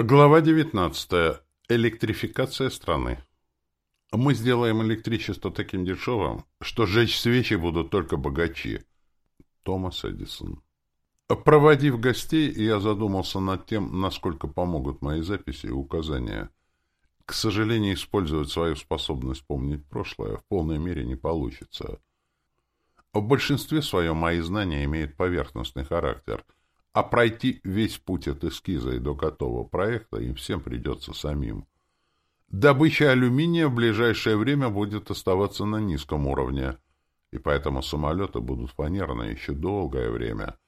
Глава 19. Электрификация страны. Мы сделаем электричество таким дешевым, что жечь свечи будут только богачи. Томас Эдисон. Проводив гостей, я задумался над тем, насколько помогут мои записи и указания. К сожалению, использовать свою способность помнить прошлое в полной мере не получится. В большинстве своем мои знания имеют поверхностный характер — а пройти весь путь от эскиза и до готового проекта им всем придется самим. Добыча алюминия в ближайшее время будет оставаться на низком уровне, и поэтому самолеты будут фанерные еще долгое время.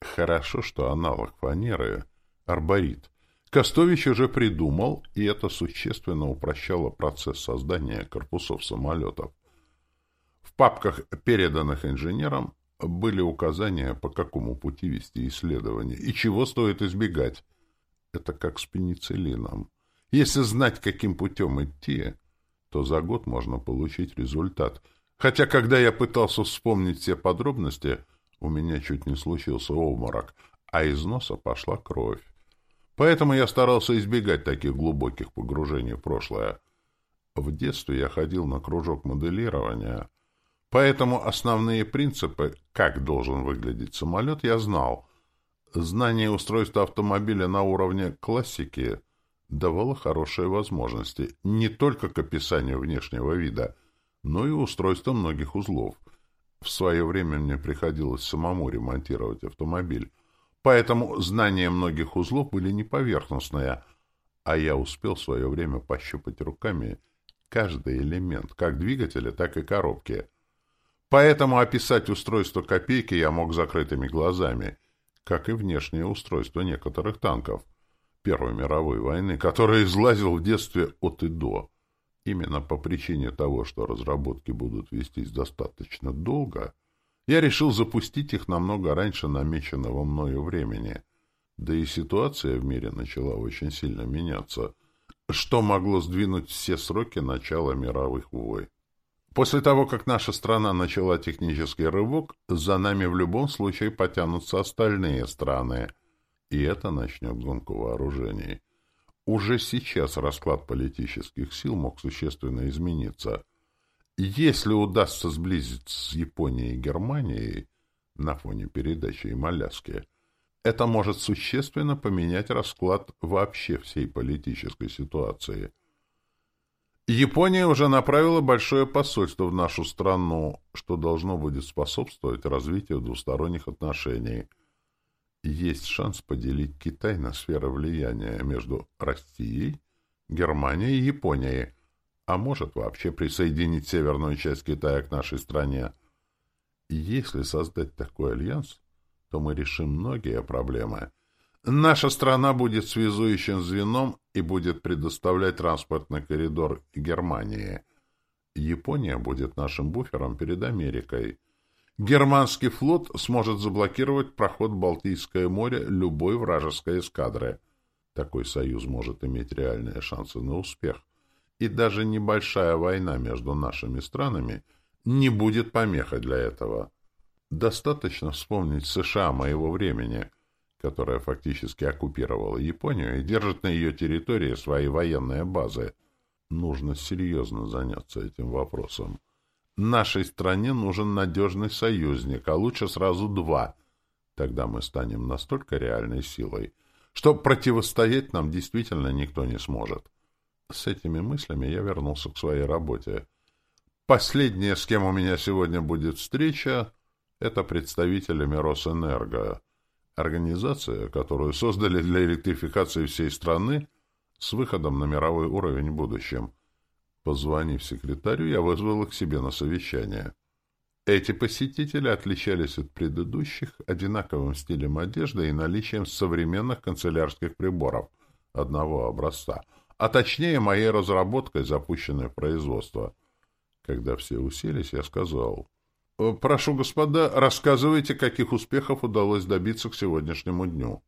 Хорошо, что аналог фанеры — арборит. Костович уже придумал, и это существенно упрощало процесс создания корпусов самолетов. В папках, переданных инженерам, были указания, по какому пути вести исследование и чего стоит избегать. Это как с пенициллином. Если знать, каким путем идти, то за год можно получить результат. Хотя, когда я пытался вспомнить все подробности, у меня чуть не случился обморок, а из носа пошла кровь. Поэтому я старался избегать таких глубоких погружений в прошлое. В детстве я ходил на кружок моделирования — Поэтому основные принципы, как должен выглядеть самолет, я знал. Знание устройства автомобиля на уровне классики давало хорошие возможности не только к описанию внешнего вида, но и устройству многих узлов. В свое время мне приходилось самому ремонтировать автомобиль, поэтому знания многих узлов были не поверхностные, а я успел в свое время пощупать руками каждый элемент, как двигателя, так и коробки — Поэтому описать устройство копейки я мог закрытыми глазами, как и внешнее устройство некоторых танков Первой мировой войны, который излазил в детстве от и до. Именно по причине того, что разработки будут вестись достаточно долго, я решил запустить их намного раньше намеченного мною времени. Да и ситуация в мире начала очень сильно меняться, что могло сдвинуть все сроки начала мировых войн. После того, как наша страна начала технический рывок, за нами в любом случае потянутся остальные страны, и это начнет гонку вооружений. Уже сейчас расклад политических сил мог существенно измениться. Если удастся сблизиться с Японией и Германией на фоне передачи им Аляски, это может существенно поменять расклад вообще всей политической ситуации – Япония уже направила большое посольство в нашу страну, что должно будет способствовать развитию двусторонних отношений. Есть шанс поделить Китай на сферы влияния между Россией, Германией и Японией, а может вообще присоединить северную часть Китая к нашей стране. Если создать такой альянс, то мы решим многие проблемы – Наша страна будет связующим звеном и будет предоставлять транспортный коридор Германии. Япония будет нашим буфером перед Америкой. Германский флот сможет заблокировать проход Балтийское море любой вражеской эскадры. Такой союз может иметь реальные шансы на успех. И даже небольшая война между нашими странами не будет помехой для этого. Достаточно вспомнить США моего времени – которая фактически оккупировала Японию и держит на ее территории свои военные базы. Нужно серьезно заняться этим вопросом. Нашей стране нужен надежный союзник, а лучше сразу два. Тогда мы станем настолько реальной силой, что противостоять нам действительно никто не сможет. С этими мыслями я вернулся к своей работе. Последняя, с кем у меня сегодня будет встреча, это представителями Росэнерго — Организация, которую создали для электрификации всей страны с выходом на мировой уровень в будущем. Позвонив секретарю, я вызвал их к себе на совещание. Эти посетители отличались от предыдущих одинаковым стилем одежды и наличием современных канцелярских приборов одного образца, а точнее моей разработкой, запущенной в производство. Когда все уселись, я сказал... Э, прошу, господа, рассказывайте, каких успехов удалось добиться к сегодняшнему дню.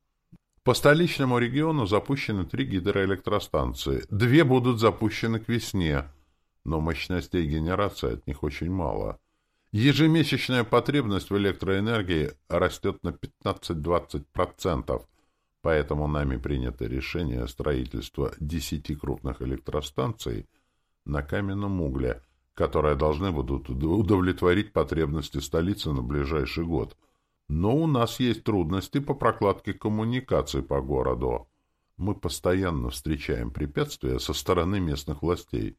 По столичному региону запущены три гидроэлектростанции. Две будут запущены к весне, но мощностей генерации от них очень мало. Ежемесячная потребность в электроэнергии растет на 15-20%, Поэтому нами принято решение строительства десяти крупных электростанций на каменном угле, которые должны будут удовлетворить потребности столицы на ближайший год. Но у нас есть трудности по прокладке коммуникаций по городу. Мы постоянно встречаем препятствия со стороны местных властей.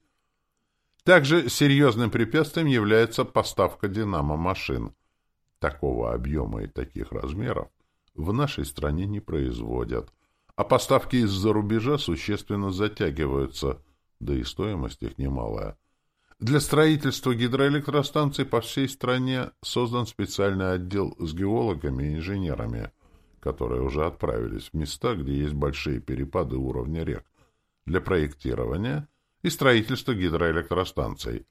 Также серьезным препятствием является поставка динамо-машин. Такого объема и таких размеров в нашей стране не производят, а поставки из-за рубежа существенно затягиваются, да и стоимость их немалая. Для строительства гидроэлектростанций по всей стране создан специальный отдел с геологами и инженерами, которые уже отправились в места, где есть большие перепады уровня рек, для проектирования и строительства гидроэлектростанций.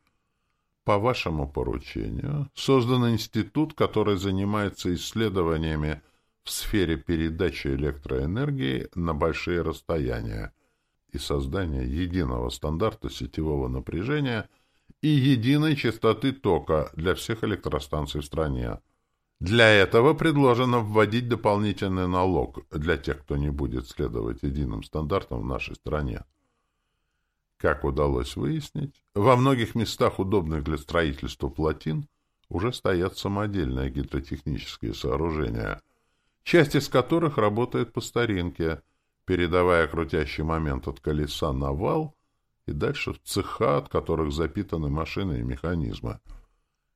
По вашему поручению создан институт, который занимается исследованиями в сфере передачи электроэнергии на большие расстояния и создания единого стандарта сетевого напряжения и единой частоты тока для всех электростанций в стране. Для этого предложено вводить дополнительный налог для тех, кто не будет следовать единым стандартам в нашей стране. Как удалось выяснить, во многих местах, удобных для строительства плотин, уже стоят самодельные гидротехнические сооружения – часть из которых работает по старинке, передавая крутящий момент от колеса на вал и дальше в цеха, от которых запитаны машины и механизмы.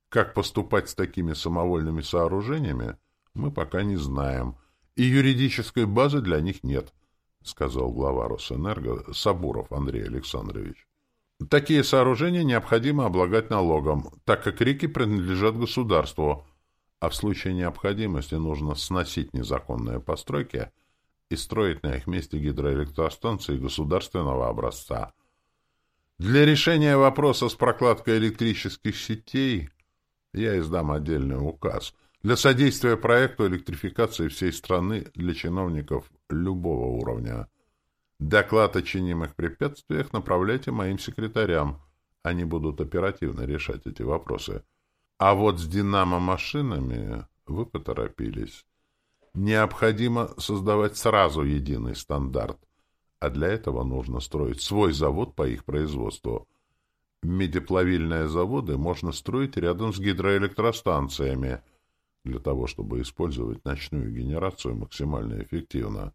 Как поступать с такими самовольными сооружениями, мы пока не знаем, и юридической базы для них нет, сказал глава Росэнерго Сабуров Андрей Александрович. Такие сооружения необходимо облагать налогом, так как реки принадлежат государству – а в случае необходимости нужно сносить незаконные постройки и строить на их месте гидроэлектростанции государственного образца. Для решения вопроса с прокладкой электрических сетей я издам отдельный указ для содействия проекту электрификации всей страны для чиновников любого уровня. Доклад о чинимых препятствиях направляйте моим секретарям. Они будут оперативно решать эти вопросы. А вот с динамо-машинами вы поторопились. Необходимо создавать сразу единый стандарт, а для этого нужно строить свой завод по их производству. Медиплавильные заводы можно строить рядом с гидроэлектростанциями для того, чтобы использовать ночную генерацию максимально эффективно.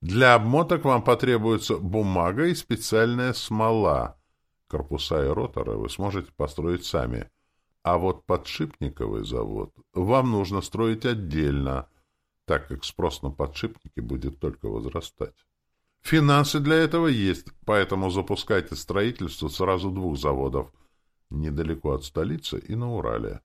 Для обмоток вам потребуется бумага и специальная смола. Корпуса и роторы вы сможете построить сами – а вот подшипниковый завод вам нужно строить отдельно, так как спрос на подшипники будет только возрастать. Финансы для этого есть, поэтому запускайте строительство сразу двух заводов, недалеко от столицы и на Урале.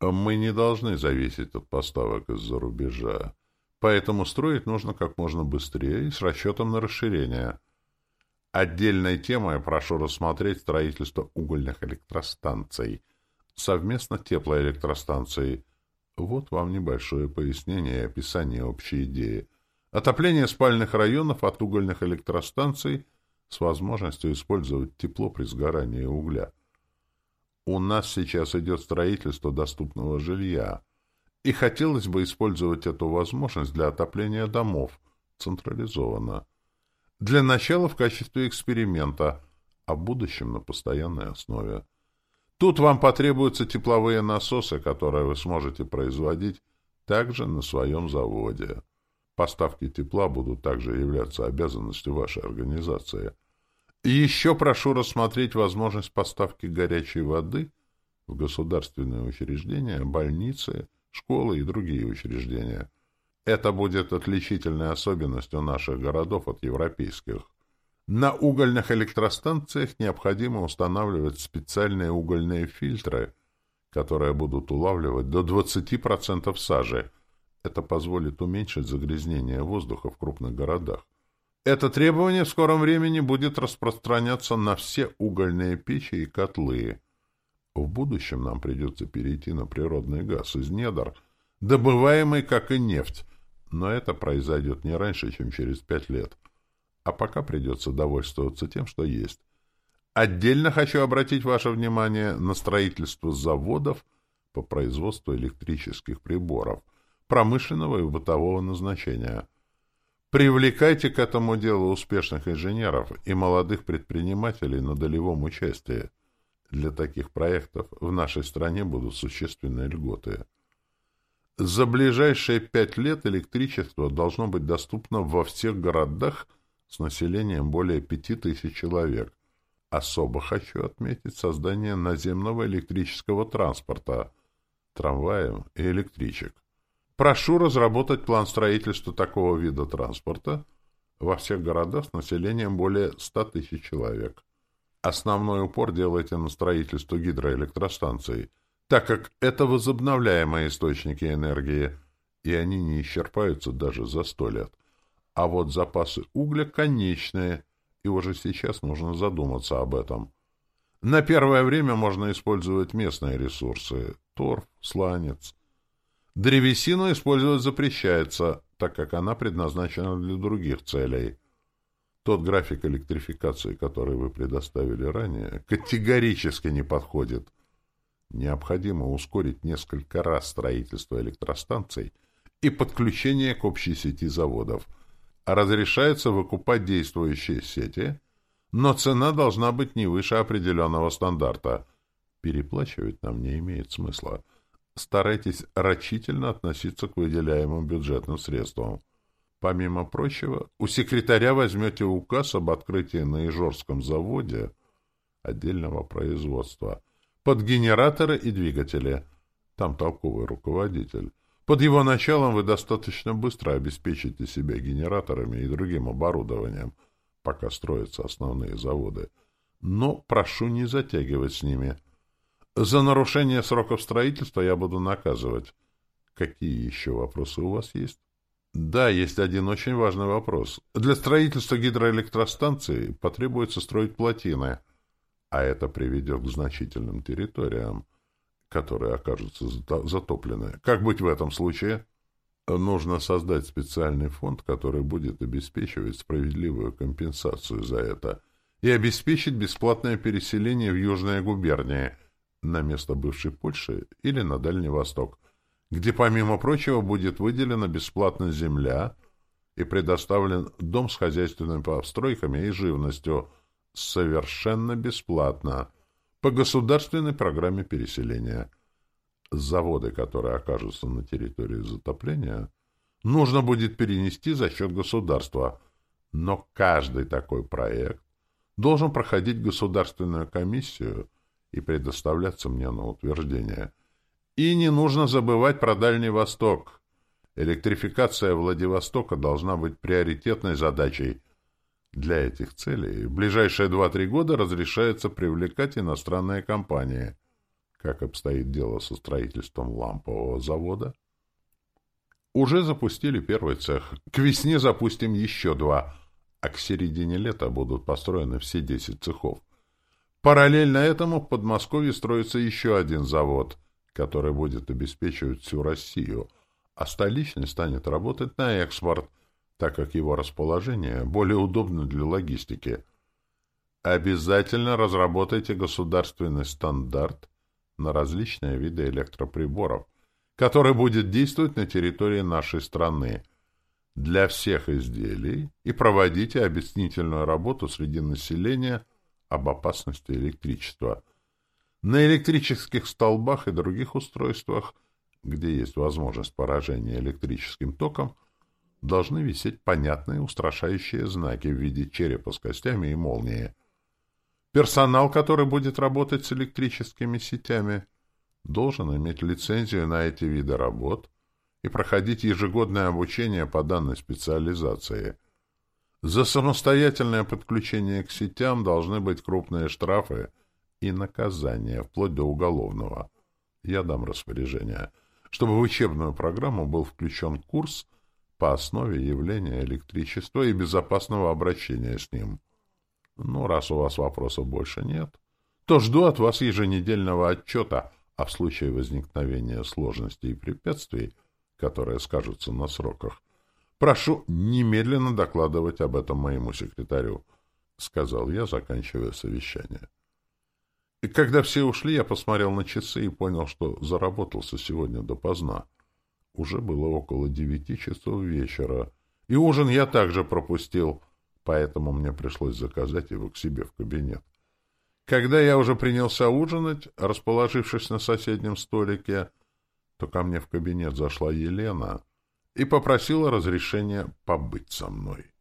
Мы не должны зависеть от поставок из-за рубежа, поэтому строить нужно как можно быстрее и с расчетом на расширение. Отдельной темой прошу рассмотреть строительство угольных электростанций – совместно теплоэлектростанцией. Вот вам небольшое пояснение и описание общей идеи. Отопление спальных районов от угольных электростанций с возможностью использовать тепло при сгорании угля. У нас сейчас идет строительство доступного жилья, и хотелось бы использовать эту возможность для отопления домов централизованно. Для начала в качестве эксперимента, а в будущем на постоянной основе. Тут вам потребуются тепловые насосы, которые вы сможете производить также на своем заводе. Поставки тепла будут также являться обязанностью вашей организации. И еще прошу рассмотреть возможность поставки горячей воды в государственные учреждения, больницы, школы и другие учреждения. Это будет отличительной особенностью наших городов от европейских. На угольных электростанциях необходимо устанавливать специальные угольные фильтры, которые будут улавливать до 20% сажи. Это позволит уменьшить загрязнение воздуха в крупных городах. Это требование в скором времени будет распространяться на все угольные печи и котлы. В будущем нам придется перейти на природный газ из недр, добываемый как и нефть, но это произойдет не раньше, чем через пять лет. А пока придется довольствоваться тем, что есть. Отдельно хочу обратить ваше внимание на строительство заводов по производству электрических приборов, промышленного и бытового назначения. Привлекайте к этому делу успешных инженеров и молодых предпринимателей на долевом участии. Для таких проектов в нашей стране будут существенные льготы. За ближайшие пять лет электричество должно быть доступно во всех городах с населением более пяти тысяч человек. Особо хочу отметить создание наземного электрического транспорта, трамваев и электричек. Прошу разработать план строительства такого вида транспорта во всех городах с населением более 100 тысяч человек. Основной упор делайте на строительство гидроэлектростанций, так как это возобновляемые источники энергии, и они не исчерпаются даже за сто лет. А вот запасы угля конечные, и уже сейчас нужно задуматься об этом. На первое время можно использовать местные ресурсы – торф, сланец – Древесину использовать запрещается, так как она предназначена для других целей. Тот график электрификации, который вы предоставили ранее, категорически не подходит. Необходимо ускорить несколько раз строительство электростанций и подключение к общей сети заводов. А разрешается выкупать действующие сети, но цена должна быть не выше определенного стандарта. Переплачивать нам не имеет смысла старайтесь рачительно относиться к выделяемым бюджетным средствам. Помимо прочего, у секретаря возьмете указ об открытии на Ижорском заводе отдельного производства под генераторы и двигатели. Там толковый руководитель. Под его началом вы достаточно быстро обеспечите себя генераторами и другим оборудованием, пока строятся основные заводы. Но прошу не затягивать с ними – за нарушение сроков строительства я буду наказывать. Какие еще вопросы у вас есть? Да, есть один очень важный вопрос. Для строительства гидроэлектростанции потребуется строить плотины, а это приведет к значительным территориям, которые окажутся затоплены. Как быть в этом случае? Нужно создать специальный фонд, который будет обеспечивать справедливую компенсацию за это и обеспечить бесплатное переселение в южные губернии – на место бывшей Польши или на Дальний Восток, где, помимо прочего, будет выделена бесплатная земля и предоставлен дом с хозяйственными постройками и живностью совершенно бесплатно по государственной программе переселения. Заводы, которые окажутся на территории затопления, нужно будет перенести за счет государства, но каждый такой проект должен проходить государственную комиссию – и предоставляться мне на утверждение. И не нужно забывать про Дальний Восток. Электрификация Владивостока должна быть приоритетной задачей. Для этих целей в ближайшие 2-3 года разрешается привлекать иностранные компании. Как обстоит дело со строительством лампового завода? Уже запустили первый цех. К весне запустим еще два, а к середине лета будут построены все 10 цехов. Параллельно этому в Подмосковье строится еще один завод, который будет обеспечивать всю Россию, а столичный станет работать на экспорт, так как его расположение более удобно для логистики. Обязательно разработайте государственный стандарт на различные виды электроприборов, который будет действовать на территории нашей страны для всех изделий и проводите объяснительную работу среди населения – об опасности электричества. На электрических столбах и других устройствах, где есть возможность поражения электрическим током, должны висеть понятные устрашающие знаки в виде черепа с костями и молнии. Персонал, который будет работать с электрическими сетями, должен иметь лицензию на эти виды работ и проходить ежегодное обучение по данной специализации – за самостоятельное подключение к сетям должны быть крупные штрафы и наказания, вплоть до уголовного. Я дам распоряжение, чтобы в учебную программу был включен курс по основе явления электричества и безопасного обращения с ним. Ну, раз у вас вопросов больше нет, то жду от вас еженедельного отчета, а в случае возникновения сложностей и препятствий, которые скажутся на сроках, Прошу немедленно докладывать об этом моему секретарю, — сказал я, заканчивая совещание. И когда все ушли, я посмотрел на часы и понял, что заработался сегодня допоздна. Уже было около девяти часов вечера, И ужин я также пропустил, поэтому мне пришлось заказать его к себе в кабинет. Когда я уже принялся ужинать, расположившись на соседнем столике, то ко мне в кабинет зашла Елена и попросила разрешения побыть со мной.